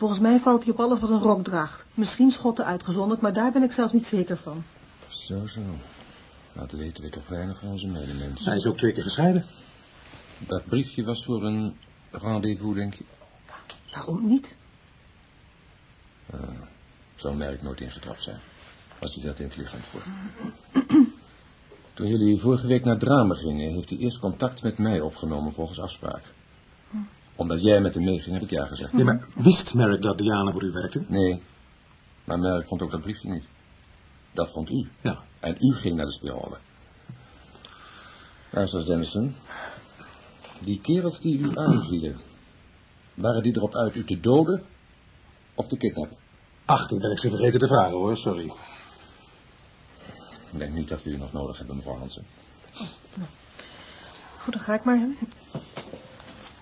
Volgens mij valt hij op alles wat een rok draagt. Misschien schotten uitgezonderd, maar daar ben ik zelfs niet zeker van. Zo, zo. Dat weten we toch weinig van onze medemensen. Hij is ook twee keer gescheiden. Dat briefje was voor een rendezvous, denk je? Waarom niet? Uh, Zo'n merk nooit ingetrapt zijn. Was hij dat intelligent voor. Toen jullie vorige week naar Drama gingen, heeft hij eerst contact met mij opgenomen volgens afspraak. Omdat jij met hem meeging, heb ik ja gezegd. Nee, maar wist Merrick dat Diana voor u werkte? Nee, maar Merrick vond ook dat briefje niet. Dat vond u. Ja. En u ging naar de spionne. Luister, Dennison. Die kerels die u aanvielen, waren die erop uit u te doden of te kidnappen? Ach, toen ben ik ze vergeten te vragen, hoor. Sorry. Ik denk niet dat we u nog nodig hebben, mevrouw Hansen. Nou. Goed, dan ga ik maar.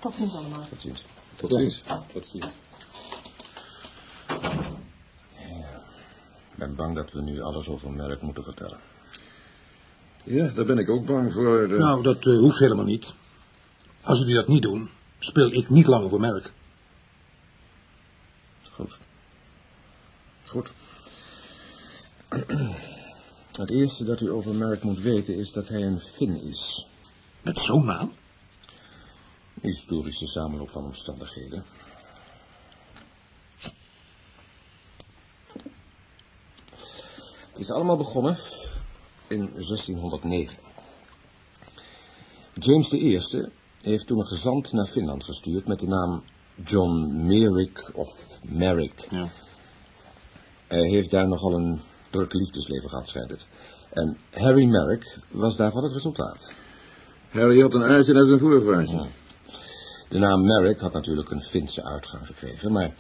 Tot ziens allemaal. Tot ziens. Tot ziens. Tot ziens. Ja, ik ben bang dat we nu alles over Merk moeten vertellen. Ja, daar ben ik ook bang voor. Uh... Nou, dat uh, hoeft helemaal niet. Als jullie dat niet doen, speel ik niet langer voor Merk. Goed. Goed. Het eerste dat u over Merk moet weten is dat hij een Fin is. Met zo'n naam? Historische samenloop van omstandigheden. Het is allemaal begonnen in 1609. James I heeft toen een gezant naar Finland gestuurd met de naam John Merrick of Merrick. Ja. Hij heeft daar nogal een druk liefdesleven gehad, schijnt het. En Harry Merrick was daarvan het resultaat. Harry had een uitje uit zijn voorvaartje. Ja. De naam Merrick had natuurlijk een Finse uitgang gekregen, maar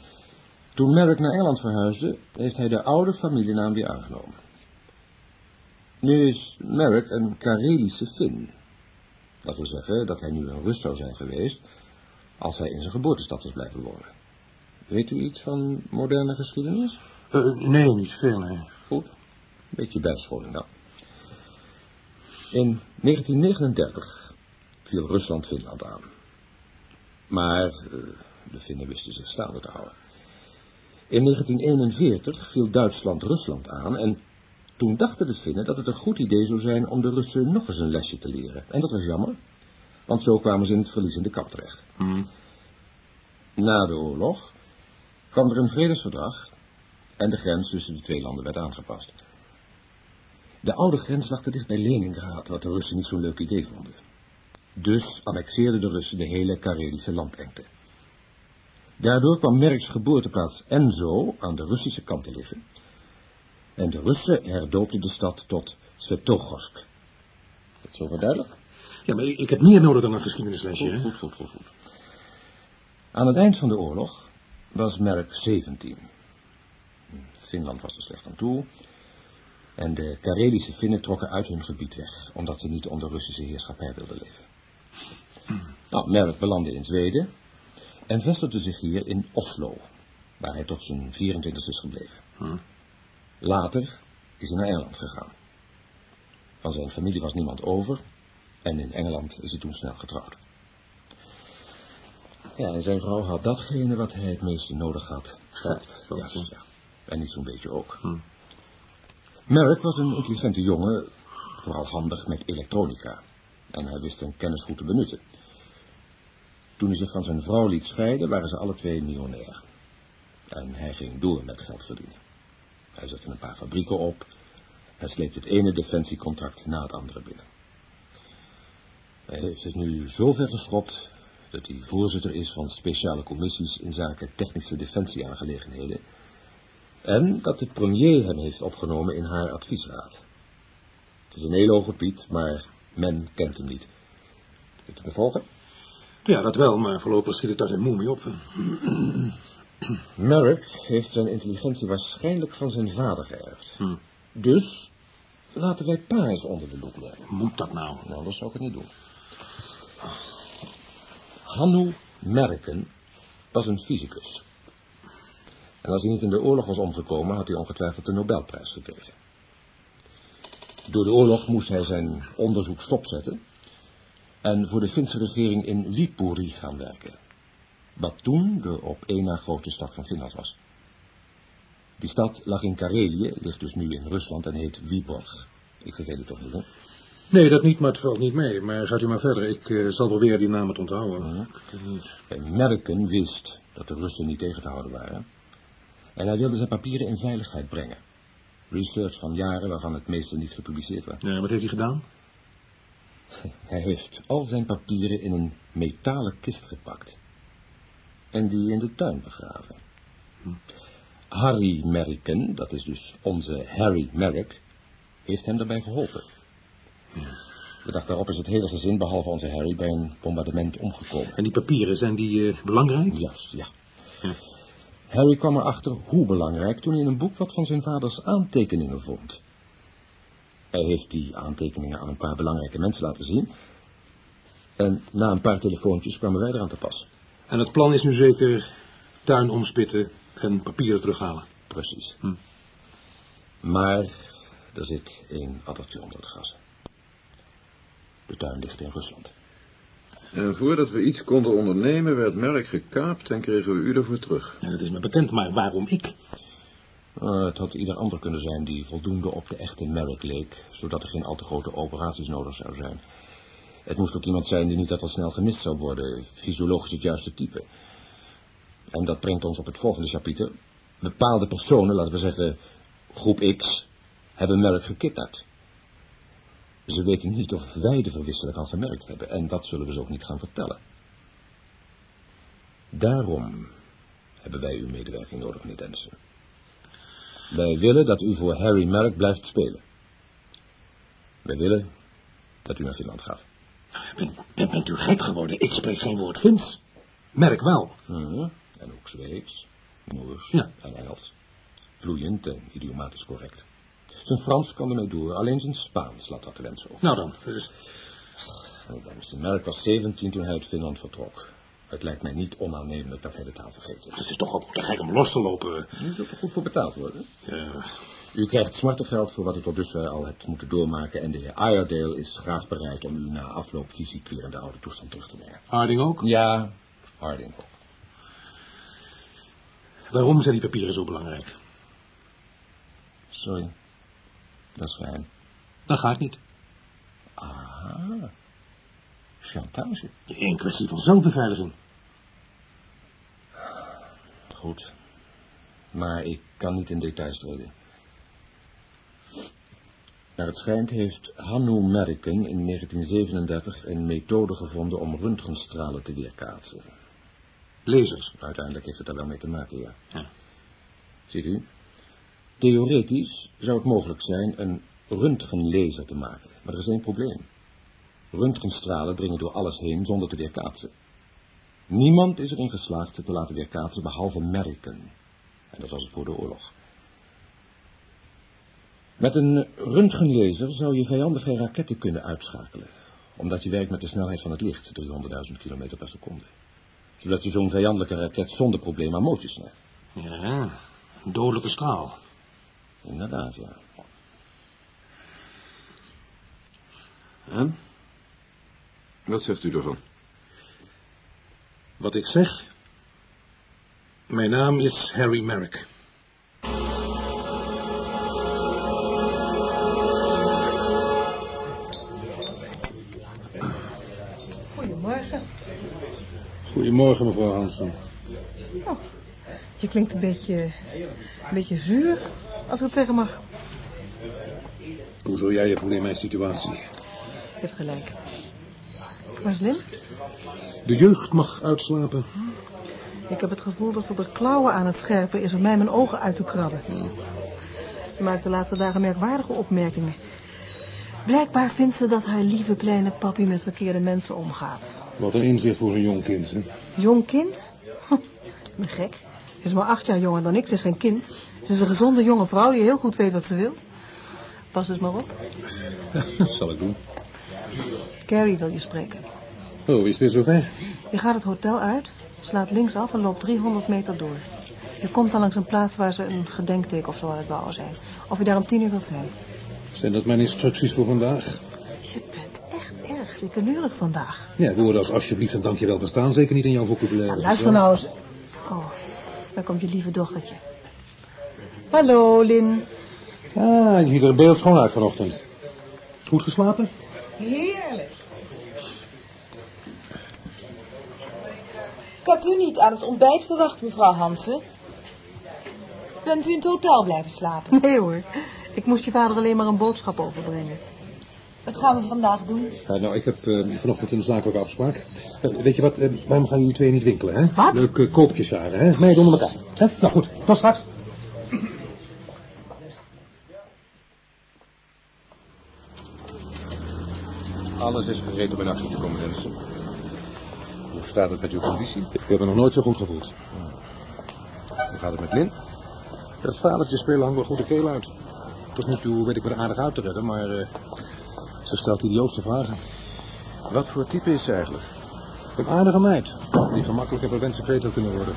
toen Merrick naar Engeland verhuisde, heeft hij de oude familienaam weer aangenomen. Nu is Merrick een Karelische Fin. Dat wil zeggen dat hij nu een Rus zou zijn geweest als hij in zijn geboortestad was blijven wonen. Weet u iets van moderne geschiedenis? Uh, nee, niet veel, nee. Goed, een beetje bijscholing dan. In 1939 viel Rusland Finland aan. Maar uh, de Finnen wisten zich staande te houden. In 1941 viel Duitsland Rusland aan en toen dachten de Finnen dat het een goed idee zou zijn om de Russen nog eens een lesje te leren. En dat was jammer, want zo kwamen ze in het verliezende kamp terecht. Hmm. Na de oorlog kwam er een vredesverdrag en de grens tussen de twee landen werd aangepast. De oude grens lag te dicht bij Leningrad, wat de Russen niet zo'n leuk idee vonden. Dus annexeerden de Russen de hele Karelische landengte. Daardoor kwam Merks geboorteplaats Enzo aan de Russische kant te liggen. En de Russen herdoopten de stad tot Svetogosk. Dat is duidelijk? Ja, maar ik heb meer nodig dan een geschiedenislesje, hè? Goed, goed, goed, goed. Aan het eind van de oorlog was Merk 17. Finland was er slecht aan toe. En de Karelische Finnen trokken uit hun gebied weg, omdat ze niet onder Russische heerschappij wilden leven. Nou, Merk belandde in Zweden en vestigde zich hier in Oslo, waar hij tot zijn 24 is gebleven. Hm. Later is hij naar Engeland gegaan. Van zijn familie was niemand over en in Engeland is hij toen snel getrouwd. Ja, en zijn vrouw had datgene wat hij het meeste nodig had. Geld. Ja, ja. En niet zo'n beetje ook. Hm. Merrick was een intelligente jongen, vooral handig met elektronica. En hij wist zijn kennis goed te benutten. Toen hij zich van zijn vrouw liet scheiden, waren ze alle twee miljonair. En hij ging door met geld verdienen. Hij zette een paar fabrieken op en sleepte het ene defensiecontract na het andere binnen. Hij heeft het nu zo ver geschopt dat hij voorzitter is van speciale commissies in zaken technische defensieaangelegenheden en dat de premier hem heeft opgenomen in haar adviesraad. Het is een hele hoge piet, maar men kent hem niet. Kunt u me volgen? Ja, dat wel, maar voorlopig schiet ik daar geen moe mee op. Merrick heeft zijn intelligentie waarschijnlijk van zijn vader geërfd. Hm. Dus laten wij pa eens onder de loep nemen. Moet dat nou? Nou, anders zou ik het niet doen. Hannu Merken was een fysicus. En als hij niet in de oorlog was omgekomen, had hij ongetwijfeld de Nobelprijs gekregen. Door de oorlog moest hij zijn onderzoek stopzetten en voor de Finse regering in Viipuri gaan werken. wat toen de op één na grootste stad van Finland was. Die stad lag in Karelië, ligt dus nu in Rusland en heet Viborg. Ik vergeet het toch niet, hè? Nee, dat niet, maar het valt niet mee. Maar gaat u maar verder. Ik eh, zal proberen die namen te onthouden. En Merken wist dat de Russen niet tegen te houden waren. En hij wilde zijn papieren in veiligheid brengen. Research van jaren waarvan het meeste niet gepubliceerd werd. Ja, wat heeft hij gedaan? Hij heeft al zijn papieren in een metalen kist gepakt. En die in de tuin begraven. Harry Merken, dat is dus onze Harry Merrick, heeft hem daarbij geholpen. De dag daarop is het hele gezin, behalve onze Harry, bij een bombardement omgekomen. En die papieren, zijn die eh, belangrijk? Juist, ja. Hm. Harry kwam erachter hoe belangrijk toen hij in een boek wat van zijn vaders aantekeningen vond. Hij heeft die aantekeningen aan een paar belangrijke mensen laten zien. En na een paar telefoontjes kwamen wij eraan te pas. En het plan is nu zeker tuin omspitten en papieren terughalen. Precies. Hm. Maar er zit één addertje onder het gras. De tuin ligt in Rusland. En voordat we iets konden ondernemen, werd Merk gekaapt en kregen we u ervoor terug. Ja, dat is me bekend, maar waarom ik? Eh, het had ieder ander kunnen zijn die voldoende op de echte Merrick leek, zodat er geen al te grote operaties nodig zouden zijn. Het moest ook iemand zijn die niet dat al snel gemist zou worden, fysiologisch het juiste type. En dat brengt ons op het volgende chapitre. Bepaalde personen, laten we zeggen groep X, hebben Merrick gekidnapt. Ze weten niet of wij de verwisseling al gemerkt hebben, en dat zullen we ze ook niet gaan vertellen. Daarom hebben wij uw medewerking nodig, meneer Dennissen. Wij willen dat u voor Harry Merrick blijft spelen. Wij willen dat u naar Finland gaat. Ben, ben, bent u gek geworden? Ik spreek geen woord Fins. Merk wel. Mhm. En ook Zweeds, Moors Ja. en Engels. Vloeiend en idiomatisch correct. Zijn Frans kan ermee door, alleen zijn Spaans laat dat wensen over. Nou dan, dus, Oh, Mr. Merrick was 17 toen hij uit Finland vertrok. Het lijkt mij niet onaannemelijk dat hij de taal vergeten is. het is toch ook te gek om los te lopen. Zult er goed voor betaald worden. Ja, U krijgt smartengeld voor wat u tot dusver al hebt moeten doormaken... en de heer Iredale is graag bereid om u na afloop fysiek weer in de oude toestand terug te brengen. Harding ook? Ja, Harding ook. Waarom zijn die papieren zo belangrijk? Sorry, dat is geheim. Dat gaat niet. Ah, chantage. In kwestie van zelfbeveiliging. Goed, maar ik kan niet in details treden. Naar het schijnt heeft Hannu Merken in 1937 een methode gevonden om röntgenstralen te weerkaatsen. Lasers. Uiteindelijk heeft het daar wel mee te maken, ja. Ja. Ziet u, theoretisch zou het mogelijk zijn een röntgenlaser te maken, maar er is één probleem. Röntgenstralen dringen door alles heen zonder te weerkaatsen. Niemand is erin geslaagd ze te laten weerkaatsen behalve Merken. En dat was het voor de oorlog. Met een röntgenlaser zou je vijandige raketten kunnen uitschakelen, omdat je werkt met de snelheid van het licht, 300.000 km per seconde. Zodat je zo'n vijandelijke raket zonder probleem aan mootjes snijdt. Ja, een dodelijke straal. Inderdaad, ja. En? Wat zegt u ervan? Wat ik zeg? Mijn naam is Harry Merrick. Goedemorgen. Goedemorgen, mevrouw Hansen. Oh, je klinkt een beetje, een beetje zuur, als ik het zeggen mag. Hoe zul jij je voelen in mijn situatie? Je hebt gelijk. Maar slim, De jeugd mag uitslapen. ik heb het gevoel dat ze er klauwen aan het scherpen is om mij mijn ogen uit te krabben. Ze maakt de laatste dagen merkwaardige opmerkingen. Blijkbaar vindt ze dat haar lieve kleine papi met verkeerde mensen omgaat. Wat een inzicht voor zo'n jong kind, hè? Jong kind? Ik ben gek. Ze is maar acht jaar jonger dan ik. Ze is geen kind. Ze is een gezonde jonge vrouw die heel goed weet wat ze wil. Pas dus maar op. Dat zal ik doen. Carrie wil je spreken. Oh, is het weer zover? Je gaat het hotel uit, slaat linksaf en loopt 300 meter door. Je komt dan langs een plaats waar ze een gedenkteken of zo aan het bouwen zijn. Of je daar om tien uur wilt zijn. Zijn dat mijn instructies voor vandaag? Je bent echt erg lurig vandaag. Ja, woorden als alsjeblieft en dankjewel bestaan zeker niet in jouw vocabulaire. Ja, luister nou eens. Oh, daar komt je lieve dochtertje. Hallo, Lin. Ah, je ziet er een beeld schoon uit vanochtend. Goed geslapen? Heerlijk. Ik had u niet aan het ontbijt verwacht, mevrouw Hansen. Bent u in het hotel blijven slapen? Nee hoor, ik moest je vader alleen maar een boodschap overbrengen. Wat gaan we vandaag doen? Ja, nou, ik heb eh, vanochtend een zakelijke afspraak. Eh, weet je wat, eh, waarom gaan jullie twee niet winkelen, hè? Wat? Leuk uh, koopjes jaren, hè? Meiden onder elkaar. Hè? Nou goed, tot straks. Alles is gereed om in actie te komen, Densen. Hoe staat het met uw conditie? Ik heb me nog nooit zo goed gevoeld. Hoe gaat het met Lin? Dat vadertje spelen hangt wel goed de keel uit. Tot nu toe weet ik me er aardig uit te redden, maar eh, ze stelt idiootste vragen. Wat voor type is ze eigenlijk? Een aardige meid, die gemakkelijk een secreter kunnen worden.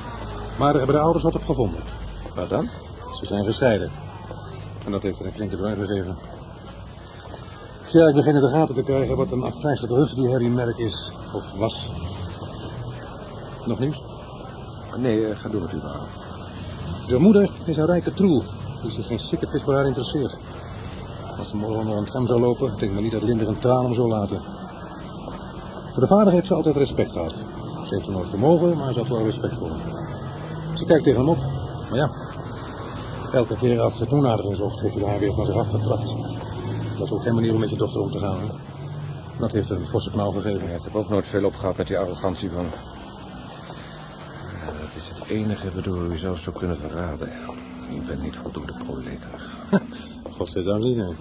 Maar daar hebben de ouders wat op gevonden. Wat dan? Ze zijn gescheiden. En dat heeft er een flinke gegeven. Tja, ik begin in de gaten te krijgen wat een afgrijzelijke huf die Harry Merk is, of was. Nog nieuws? Nee, eh, ga door met uw verhaal. De moeder is een rijke troel, die zich geen sikkerpis voor haar interesseert. Als ze morgen onder een tram zou lopen, denk maar niet dat Linder een traan om zou laten. Voor de vader heeft ze altijd respect gehad. Ze heeft er nooit vermogen, maar ze had wel respect voor hem. Ze kijkt tegen hem op, maar ja. Elke keer als ze toenadering zocht, heeft hij haar weer van zich afgetrapt. Dat is ook geen manier om met je dochter om te gaan. Hè? Dat heeft een forse knauw gegeven. Ja, ik heb ook nooit veel opgehad met die arrogantie van... Ja, dat is het enige waardoor u zelfs zou kunnen verraden. U bent niet voldoende proleterig. Godzijdank niet, nee.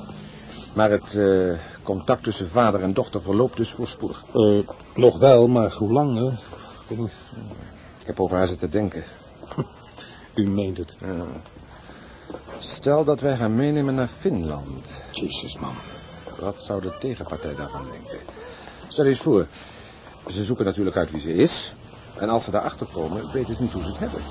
Maar het eh, contact tussen vader en dochter verloopt dus voorspoedig. Eh, nog wel, maar hoe lang, hè? Ik heb over haar zitten denken. U meent het. Ja. Stel dat wij haar meenemen naar Finland. Jezus, man. Wat zou de tegenpartij daarvan denken? Stel eens voor, ze zoeken natuurlijk uit wie ze is. En als ze daarachter komen, weten ze niet hoe ze het hebben.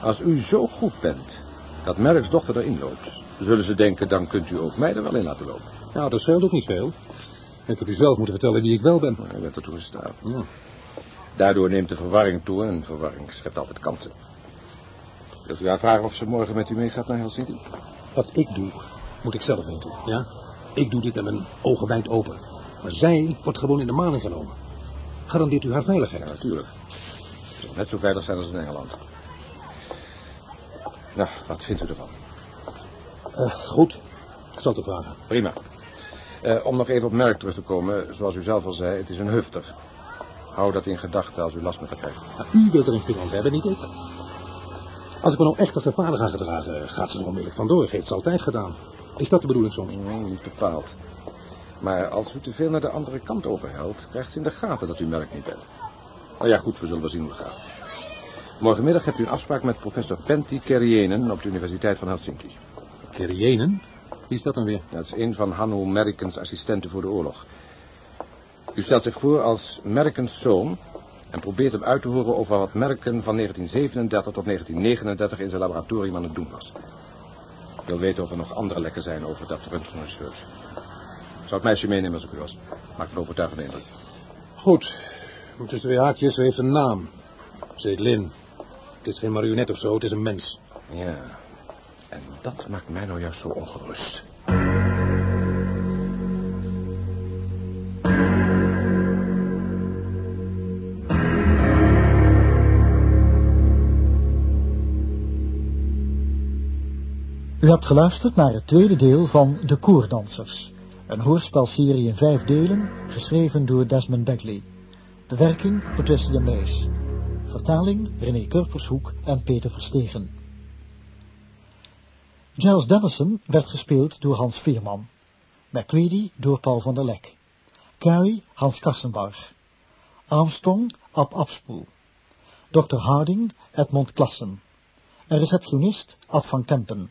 Als u zo goed bent dat Merks dochter erin loopt, zullen ze denken, dan kunt u ook mij er wel in laten lopen. Nou, dat scheelt ook niet veel. Ik heb u zelf moeten vertellen wie ik wel ben. Maar u bent ertoe gestaan. Ja. Daardoor neemt de verwarring toe en verwarring schept altijd kansen. Wilt u haar vragen of ze morgen met u meegaat naar Helsinki? Wat ik doe, moet ik zelf weten, ja? Ik doe dit met mijn ogen wijd open. Maar zij wordt gewoon in de maling genomen. Garandeert u haar Ja, veiligheid? natuurlijk. Het zal net zo veilig zijn als in Engeland. Nou, wat vindt u ervan? Eh, goed. Ik zal het vragen. Prima. Eh, om nog even op merk terug te komen, zoals u zelf al zei, het is een hufter. Hou dat in gedachten als u last met haar krijgt. Maar u wilt er in Finland hebben, niet ik. Als ik me nou echt als haar vader ga gedragen, gaat ze er onmiddellijk vandoor. Heeft ze altijd gedaan. Is dat de bedoeling soms? Nee, niet bepaald. Maar als u te veel naar de andere kant overhelt, krijgt ze in de gaten dat u merk niet bent. Nou ja, goed, we zullen wel zien hoe het gaat. Morgenmiddag hebt u een afspraak met professor Pentti Kerjenen op de Universiteit van Helsinki. Kerjenen? Wie is dat dan weer? Dat is een van Hanno Merkens assistenten voor de oorlog. U stelt zich voor als Merkens zoon en probeert hem uit te horen over wat Merken van 1937 tot 1939 in zijn laboratorium aan het doen was. Ik wil weten of er nog andere lekken zijn over dat röntgenresearch. Ik zou het meisje meenemen als ik u was. Maakt een overtuigende indruk. Goed. Tussen twee haakjes, ze heeft een naam. Ze heet Lin. Het is geen marionet of zo, het is een mens. Ja, en dat maakt mij nou juist zo ongerust. U hebt geluisterd naar het tweede deel van De Koerdansers. Een hoorspelserie in vijf delen, geschreven door Desmond Bagley. Bewerking Patricia de Mees. Vertaling René Kurpershoek en Peter Verstegen. Giles Dennison werd gespeeld door Hans Veerman. MacReady door Paul van der Lek. Carrie Hans Kassenbarg. Armstrong Ab Abspoel. Dr. Harding Edmond Klassen. En receptionist Ad van Kempen.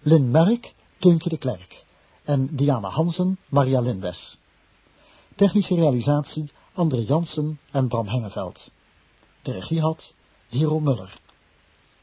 Lynn Merrick, Teuntje de Klerk. En Diana Hansen, Maria Lindes. Technische realisatie André Jansen en Bram Hengeveld. Regie had Hero Muller.